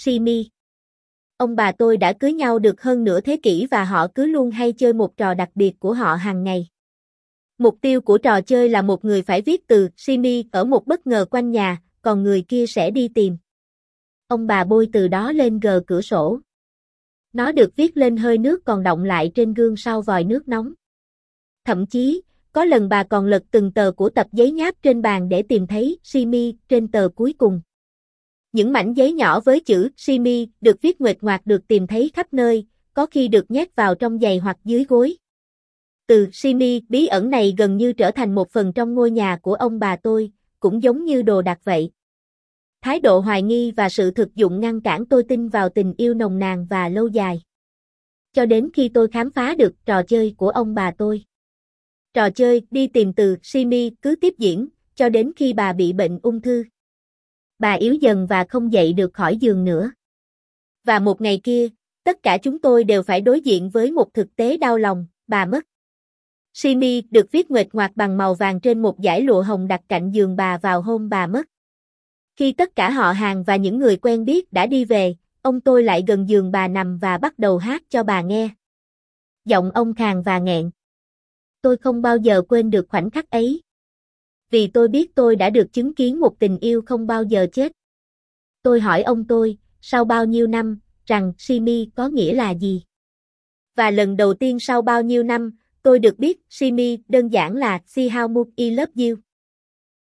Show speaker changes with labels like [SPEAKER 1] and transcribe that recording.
[SPEAKER 1] Simi. Ông bà tôi đã cưới nhau được hơn nửa thế kỷ và họ cứ luôn hay chơi một trò đặc biệt của họ hàng ngày. Mục tiêu của trò chơi là một người phải viết từ Simi ở một bất ngờ quanh nhà, còn người kia sẽ đi tìm. Ông bà bôi từ đó lên gờ cửa sổ. Nó được viết lên hơi nước còn động lại trên gương sau vòi nước nóng. Thậm chí, có lần bà còn lật từng tờ của tập giấy nháp trên bàn để tìm thấy Simi trên tờ cuối cùng. Những mảnh giấy nhỏ với chữ Simi được viết nguệt ngoạc được tìm thấy khắp nơi, có khi được nhét vào trong giày hoặc dưới gối. Từ Simi bí ẩn này gần như trở thành một phần trong ngôi nhà của ông bà tôi, cũng giống như đồ đạc vậy. Thái độ hoài nghi và sự thực dụng ngăn cản tôi tin vào tình yêu nồng nàn và lâu dài. Cho đến khi tôi khám phá được trò chơi của ông bà tôi. Trò chơi đi tìm từ Simi cứ tiếp diễn, cho đến khi bà bị bệnh ung thư. Bà yếu dần và không dậy được khỏi giường nữa. Và một ngày kia, tất cả chúng tôi đều phải đối diện với một thực tế đau lòng, bà mất. Simi được viết nguệch ngoạc bằng màu vàng trên một dải lụa hồng đặt cạnh giường bà vào hôm bà mất. Khi tất cả họ hàng và những người quen biết đã đi về, ông tôi lại gần giường bà nằm và bắt đầu hát cho bà nghe. Giọng ông khàn và nghẹn. Tôi không bao giờ quên được khoảnh khắc ấy. Vì tôi biết tôi đã được chứng kiến một tình yêu không bao giờ chết. Tôi hỏi ông tôi, sau bao nhiêu năm, rằng Simi có nghĩa là gì? Và lần đầu tiên sau bao nhiêu năm, tôi được biết Simi đơn giản là See how much I love you.